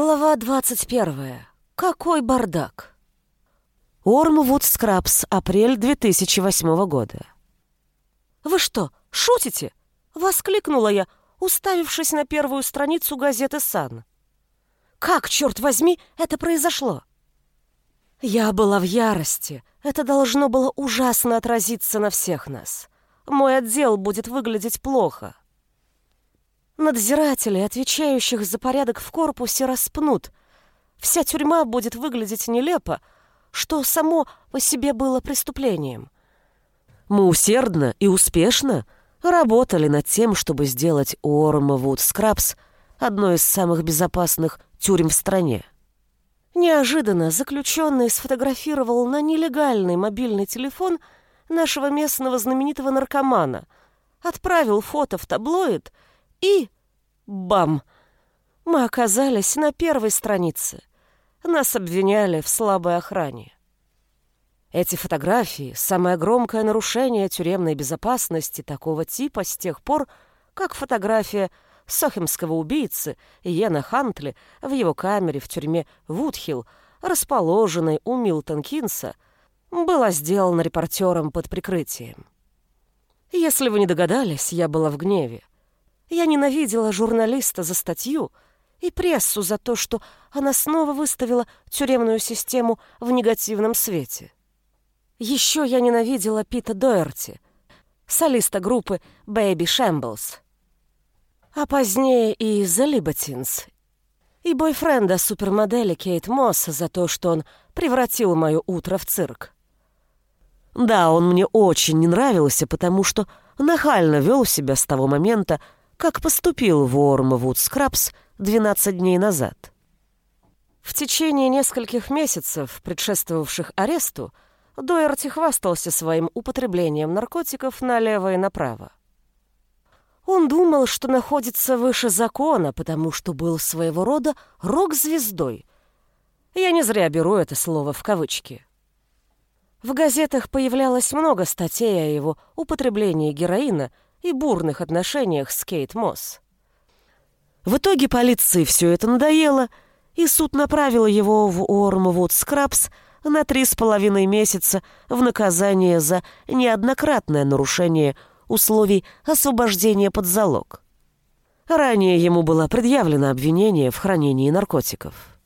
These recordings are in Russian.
Глава 21. Какой бардак. Ормвуд Скрабс, апрель 2008 года. «Вы что, шутите?» — воскликнула я, уставившись на первую страницу газеты «Сан». «Как, черт возьми, это произошло?» Я была в ярости. Это должно было ужасно отразиться на всех нас. Мой отдел будет выглядеть плохо. Надзирателей, отвечающих за порядок в корпусе, распнут. Вся тюрьма будет выглядеть нелепо, что само по себе было преступлением. Мы усердно и успешно работали над тем, чтобы сделать Уормвуд Скрабс одной из самых безопасных тюрем в стране. Неожиданно заключенный сфотографировал на нелегальный мобильный телефон нашего местного знаменитого наркомана, отправил фото в таблоид и... Бам! Мы оказались на первой странице. Нас обвиняли в слабой охране. Эти фотографии — самое громкое нарушение тюремной безопасности такого типа с тех пор, как фотография сохемского убийцы Йена Хантли в его камере в тюрьме Вудхилл, расположенной у Милтон Кинса, была сделана репортером под прикрытием. Если вы не догадались, я была в гневе. Я ненавидела журналиста за статью и прессу за то, что она снова выставила тюремную систему в негативном свете. Еще я ненавидела Пита Доерти, солиста группы Baby Shambles а позднее и за Либатинс, и бойфренда супермодели Кейт Мосс за то, что он превратил мое утро в цирк. Да, он мне очень не нравился, потому что нахально вел себя с того момента, как поступил в Уормвуд Скрабс 12 дней назад. В течение нескольких месяцев, предшествовавших аресту, Дойерти хвастался своим употреблением наркотиков налево и направо. Он думал, что находится выше закона, потому что был своего рода рок-звездой. Я не зря беру это слово в кавычки. В газетах появлялось много статей о его употреблении героина и бурных отношениях с Кейт Мосс. В итоге полиции все это надоело, и суд направил его в Ормвуд Скрабс на три с половиной месяца в наказание за неоднократное нарушение условий освобождения под залог. Ранее ему было предъявлено обвинение в хранении наркотиков.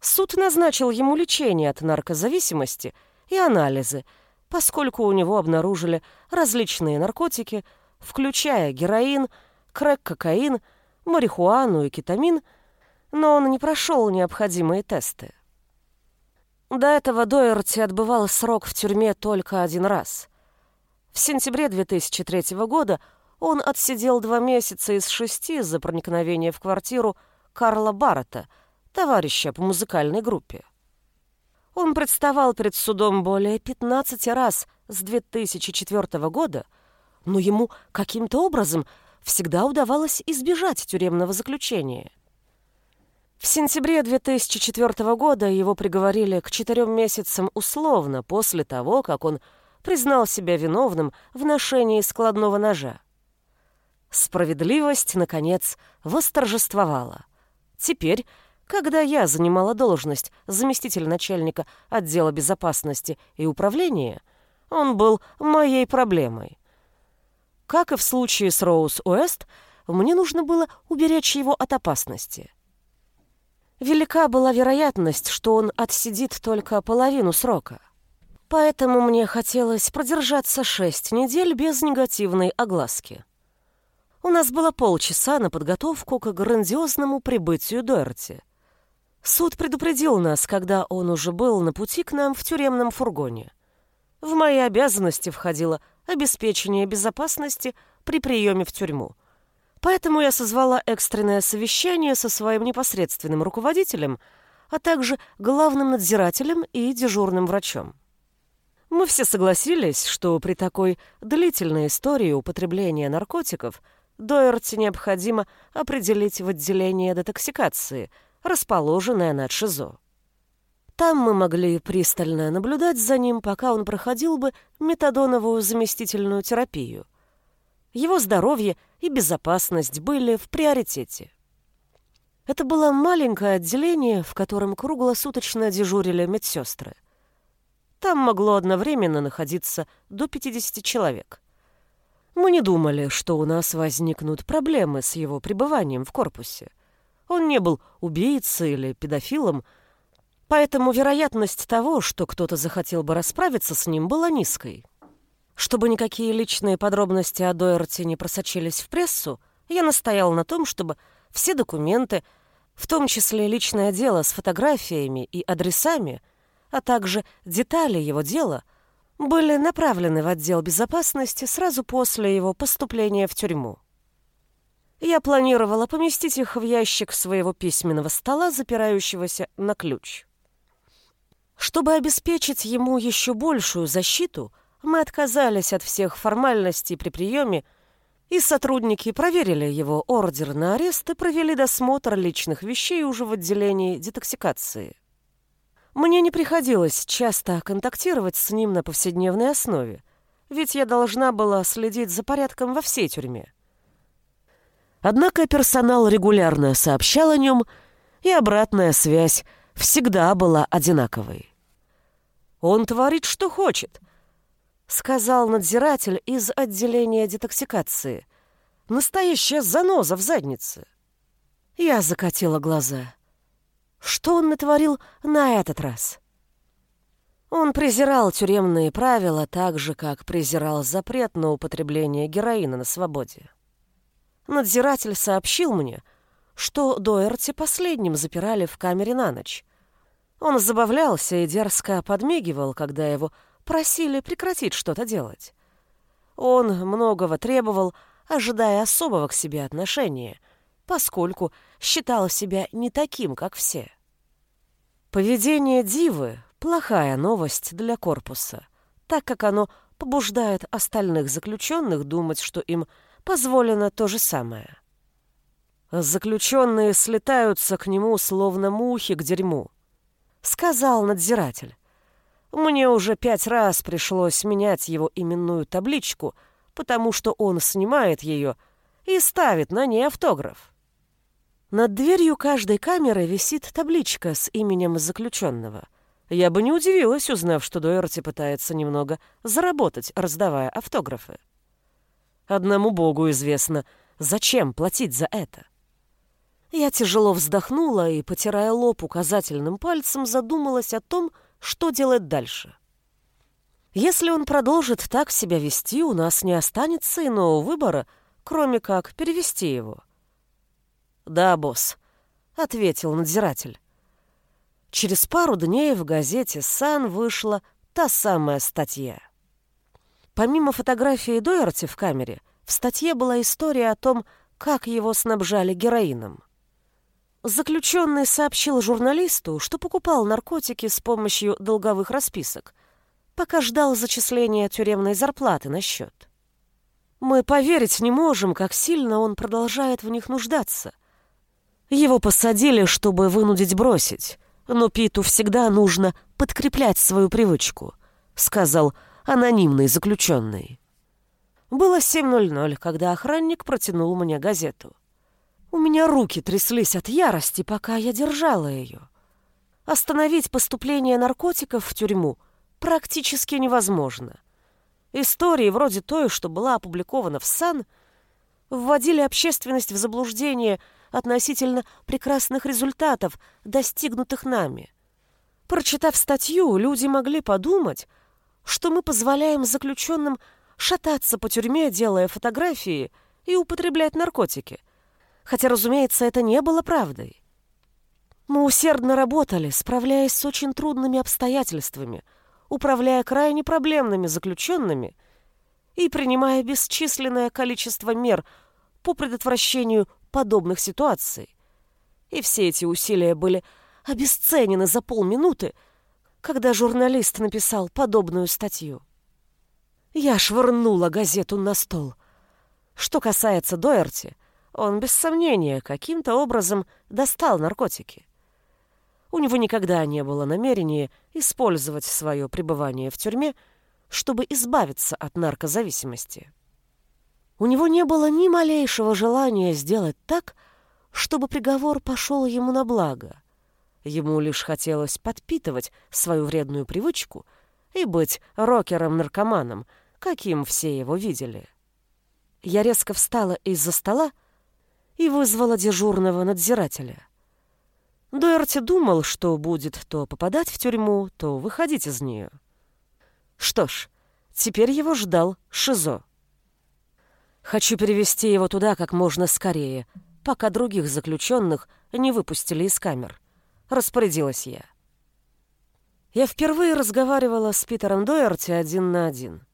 Суд назначил ему лечение от наркозависимости и анализы, поскольку у него обнаружили различные наркотики, включая героин, крэк-кокаин, марихуану и кетамин, но он не прошел необходимые тесты. До этого Дойерти отбывал срок в тюрьме только один раз. В сентябре 2003 года он отсидел два месяца из шести за проникновение в квартиру Карла Баррета, товарища по музыкальной группе. Он представал перед судом более 15 раз с 2004 года, но ему каким-то образом всегда удавалось избежать тюремного заключения. В сентябре 2004 года его приговорили к четырем месяцам условно после того, как он признал себя виновным в ношении складного ножа. Справедливость, наконец, восторжествовала. Теперь, когда я занимала должность заместителя начальника отдела безопасности и управления, он был моей проблемой. Как и в случае с Роуз Уэст, мне нужно было уберечь его от опасности. Велика была вероятность, что он отсидит только половину срока. Поэтому мне хотелось продержаться шесть недель без негативной огласки. У нас было полчаса на подготовку к грандиозному прибытию Дуэрти. Суд предупредил нас, когда он уже был на пути к нам в тюремном фургоне. В мои обязанности входило обеспечение безопасности при приеме в тюрьму. Поэтому я созвала экстренное совещание со своим непосредственным руководителем, а также главным надзирателем и дежурным врачом. Мы все согласились, что при такой длительной истории употребления наркотиков Дойерти необходимо определить в отделение детоксикации, расположенное над ШИЗО. Там мы могли пристально наблюдать за ним, пока он проходил бы метадоновую заместительную терапию. Его здоровье и безопасность были в приоритете. Это было маленькое отделение, в котором круглосуточно дежурили медсестры. Там могло одновременно находиться до 50 человек. Мы не думали, что у нас возникнут проблемы с его пребыванием в корпусе. Он не был убийцей или педофилом, поэтому вероятность того, что кто-то захотел бы расправиться с ним, была низкой. Чтобы никакие личные подробности о Дойерте не просочились в прессу, я настоял на том, чтобы все документы, в том числе личное дело с фотографиями и адресами, а также детали его дела, были направлены в отдел безопасности сразу после его поступления в тюрьму. Я планировала поместить их в ящик своего письменного стола, запирающегося на ключ. Чтобы обеспечить ему еще большую защиту, мы отказались от всех формальностей при приеме, и сотрудники проверили его ордер на арест и провели досмотр личных вещей уже в отделении детоксикации. Мне не приходилось часто контактировать с ним на повседневной основе, ведь я должна была следить за порядком во всей тюрьме. Однако персонал регулярно сообщал о нем, и обратная связь всегда была одинаковой. «Он творит, что хочет», — сказал надзиратель из отделения детоксикации. «Настоящая заноза в заднице». Я закатила глаза. Что он натворил на этот раз? Он презирал тюремные правила так же, как презирал запрет на употребление героина на свободе. Надзиратель сообщил мне, что Доерти последним запирали в камере на ночь. Он забавлялся и дерзко подмигивал, когда его просили прекратить что-то делать. Он многого требовал, ожидая особого к себе отношения, поскольку считал себя не таким, как все. Поведение Дивы — плохая новость для корпуса, так как оно побуждает остальных заключенных думать, что им позволено то же самое. Заключенные слетаются к нему, словно мухи к дерьму, сказал надзиратель. Мне уже пять раз пришлось менять его именную табличку, потому что он снимает ее и ставит на ней автограф. Над дверью каждой камеры висит табличка с именем заключенного. Я бы не удивилась, узнав, что Дуэрти пытается немного заработать, раздавая автографы. Одному Богу известно, зачем платить за это. Я тяжело вздохнула и, потирая лоб указательным пальцем, задумалась о том, что делать дальше. Если он продолжит так себя вести, у нас не останется иного выбора, кроме как перевести его. «Да, босс», — ответил надзиратель. Через пару дней в газете «Сан» вышла та самая статья. Помимо фотографии Дойерти в камере, в статье была история о том, как его снабжали героином. Заключенный сообщил журналисту, что покупал наркотики с помощью долговых расписок, пока ждал зачисления тюремной зарплаты на счет. Мы поверить не можем, как сильно он продолжает в них нуждаться. Его посадили, чтобы вынудить бросить, но Питу всегда нужно подкреплять свою привычку, сказал анонимный заключенный. Было 7.00, когда охранник протянул мне газету. У меня руки тряслись от ярости, пока я держала ее. Остановить поступление наркотиков в тюрьму практически невозможно. Истории вроде той, что была опубликована в САН, вводили общественность в заблуждение относительно прекрасных результатов, достигнутых нами. Прочитав статью, люди могли подумать, что мы позволяем заключенным шататься по тюрьме, делая фотографии и употреблять наркотики. Хотя, разумеется, это не было правдой. Мы усердно работали, справляясь с очень трудными обстоятельствами, управляя крайне проблемными заключенными и принимая бесчисленное количество мер по предотвращению подобных ситуаций. И все эти усилия были обесценены за полминуты, когда журналист написал подобную статью. Я швырнула газету на стол. Что касается Доерти, он без сомнения каким-то образом достал наркотики. У него никогда не было намерения использовать свое пребывание в тюрьме, чтобы избавиться от наркозависимости. У него не было ни малейшего желания сделать так, чтобы приговор пошел ему на благо. Ему лишь хотелось подпитывать свою вредную привычку и быть рокером-наркоманом, каким все его видели. Я резко встала из-за стола и вызвала дежурного надзирателя. Дуэрти думал, что будет то попадать в тюрьму, то выходить из нее. Что ж, теперь его ждал ШИЗО. Хочу перевести его туда как можно скорее, пока других заключенных не выпустили из камер. Распорядилась я. Я впервые разговаривала с Питером Дуэрти один на один.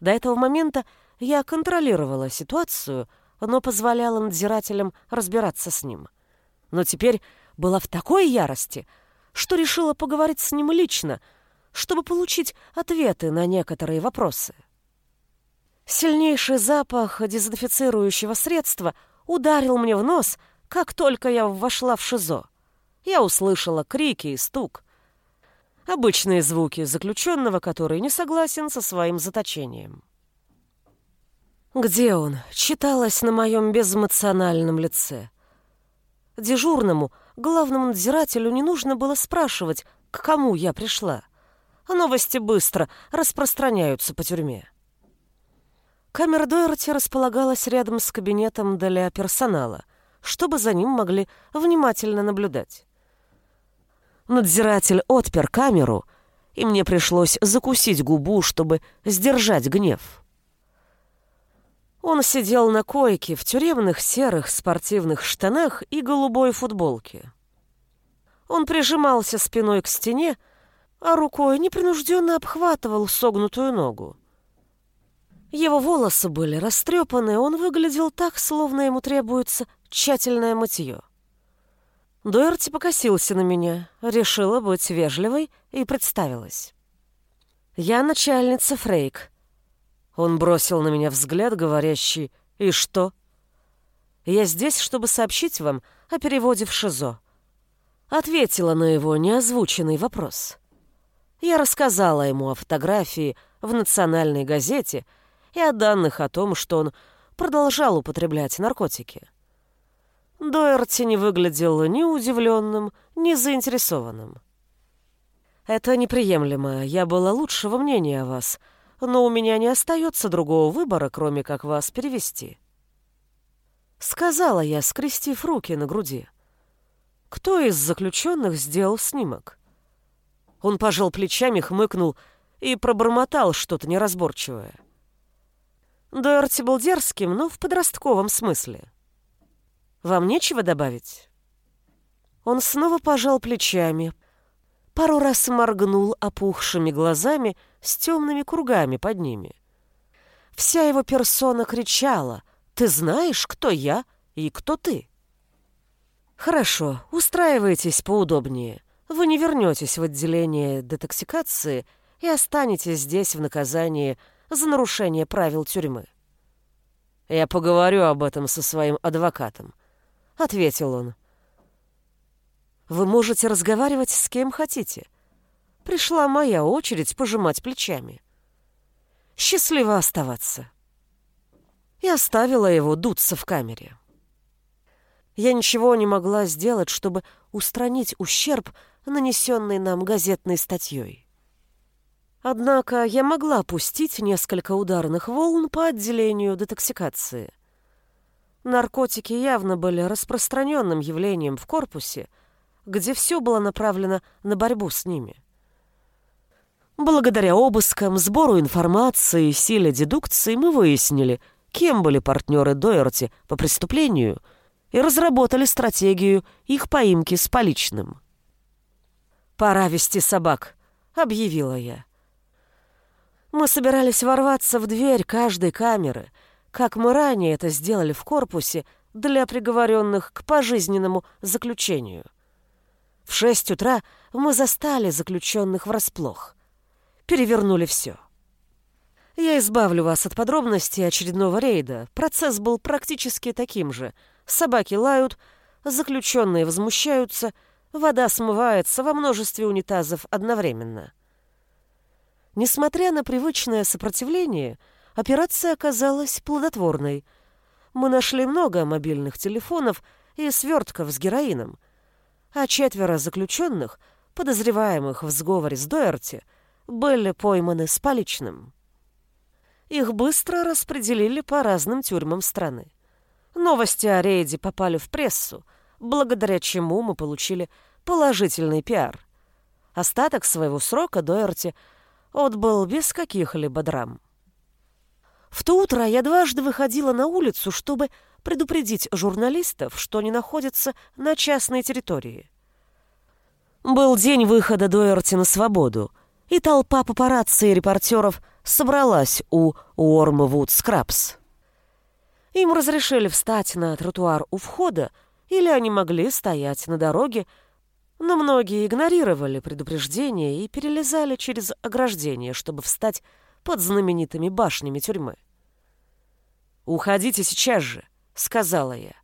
До этого момента я контролировала ситуацию, но позволяла надзирателям разбираться с ним. Но теперь была в такой ярости, что решила поговорить с ним лично, чтобы получить ответы на некоторые вопросы. Сильнейший запах дезинфицирующего средства ударил мне в нос, как только я вошла в ШИЗО. Я услышала крики и стук. Обычные звуки заключенного, который не согласен со своим заточением. «Где он?» — читалось на моем безэмоциональном лице. Дежурному, главному надзирателю не нужно было спрашивать, к кому я пришла. А новости быстро распространяются по тюрьме. Камера Дойерти располагалась рядом с кабинетом для персонала, чтобы за ним могли внимательно наблюдать. Надзиратель отпер камеру, и мне пришлось закусить губу, чтобы сдержать гнев. Он сидел на койке в тюремных серых спортивных штанах и голубой футболке. Он прижимался спиной к стене, а рукой непринужденно обхватывал согнутую ногу. Его волосы были растрепаны, он выглядел так, словно ему требуется тщательное мытье. Дуэрти покосился на меня, решила быть вежливой и представилась. «Я начальница Фрейк, он бросил на меня взгляд, говорящий «И что?» «Я здесь, чтобы сообщить вам о переводе в ШИЗО». Ответила на его неозвученный вопрос. Я рассказала ему о фотографии в национальной газете и о данных о том, что он продолжал употреблять наркотики. Доерти не выглядел ни удивленным, ни заинтересованным. «Это неприемлемо. Я была лучшего мнения о вас», но у меня не остается другого выбора, кроме как вас перевести. Сказала я, скрестив руки на груди. Кто из заключенных сделал снимок? Он пожал плечами, хмыкнул и пробормотал что-то неразборчивое. Дуэрти был дерзким, но в подростковом смысле. Вам нечего добавить? Он снова пожал плечами, пару раз моргнул опухшими глазами с темными кругами под ними. Вся его персона кричала «Ты знаешь, кто я и кто ты?» «Хорошо, устраивайтесь поудобнее. Вы не вернетесь в отделение детоксикации и останетесь здесь в наказании за нарушение правил тюрьмы». «Я поговорю об этом со своим адвокатом», — ответил он. Вы можете разговаривать с кем хотите. Пришла моя очередь пожимать плечами. Счастливо оставаться. И оставила его дуться в камере. Я ничего не могла сделать, чтобы устранить ущерб, нанесенный нам газетной статьей. Однако я могла пустить несколько ударных волн по отделению детоксикации. Наркотики явно были распространенным явлением в корпусе, где все было направлено на борьбу с ними. Благодаря обыскам, сбору информации и силе дедукции мы выяснили, кем были партнеры Дойерти по преступлению и разработали стратегию их поимки с поличным. «Пора вести собак», — объявила я. Мы собирались ворваться в дверь каждой камеры, как мы ранее это сделали в корпусе для приговоренных к пожизненному заключению — в шесть утра мы застали заключенных врасплох. Перевернули все. Я избавлю вас от подробностей очередного рейда. Процесс был практически таким же. Собаки лают, заключенные возмущаются, вода смывается во множестве унитазов одновременно. Несмотря на привычное сопротивление, операция оказалась плодотворной. Мы нашли много мобильных телефонов и свертков с героином, а четверо заключенных, подозреваемых в сговоре с Дуэрти, были пойманы с поличным. Их быстро распределили по разным тюрьмам страны. Новости о рейде попали в прессу, благодаря чему мы получили положительный пиар. Остаток своего срока Дуэрти отбыл без каких-либо драм. В то утро я дважды выходила на улицу, чтобы предупредить журналистов, что они находятся на частной территории. Был день выхода Дуэрти на свободу, и толпа папарацци и репортеров собралась у Уормвуд Скрабс. Им разрешили встать на тротуар у входа, или они могли стоять на дороге, но многие игнорировали предупреждения и перелезали через ограждение, чтобы встать под знаменитыми башнями тюрьмы. «Уходите сейчас же», — сказала я.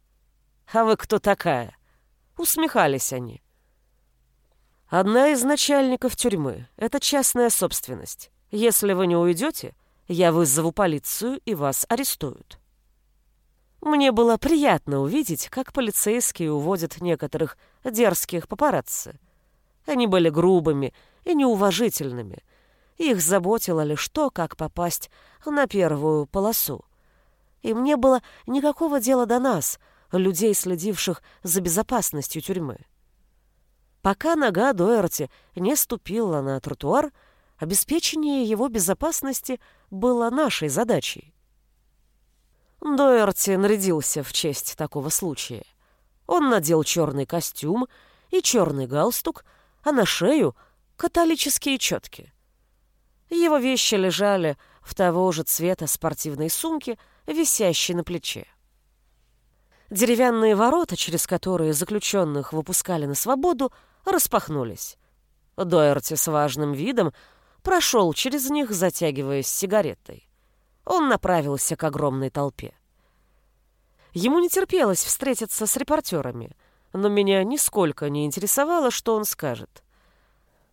«А вы кто такая?» Усмехались они. «Одна из начальников тюрьмы. Это частная собственность. Если вы не уйдете, я вызову полицию и вас арестуют». Мне было приятно увидеть, как полицейские уводят некоторых дерзких папарацци. Они были грубыми и неуважительными. Их заботило лишь то, как попасть на первую полосу. Им не было никакого дела до нас, людей, следивших за безопасностью тюрьмы. Пока нога Дуэрти не ступила на тротуар, обеспечение его безопасности было нашей задачей. Дуэрти нарядился в честь такого случая. Он надел черный костюм и черный галстук, а на шею — католические четки. Его вещи лежали в того же цвета спортивной сумке, висящей на плече. Деревянные ворота, через которые заключенных выпускали на свободу, распахнулись. Дойерти с важным видом прошел через них, затягиваясь сигаретой. Он направился к огромной толпе. Ему не терпелось встретиться с репортерами, но меня нисколько не интересовало, что он скажет.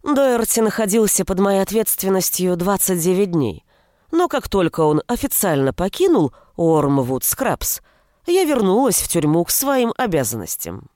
Дойерти находился под моей ответственностью 29 дней, но как только он официально покинул Ормвуд Скрабс, я вернулась в тюрьму к своим обязанностям.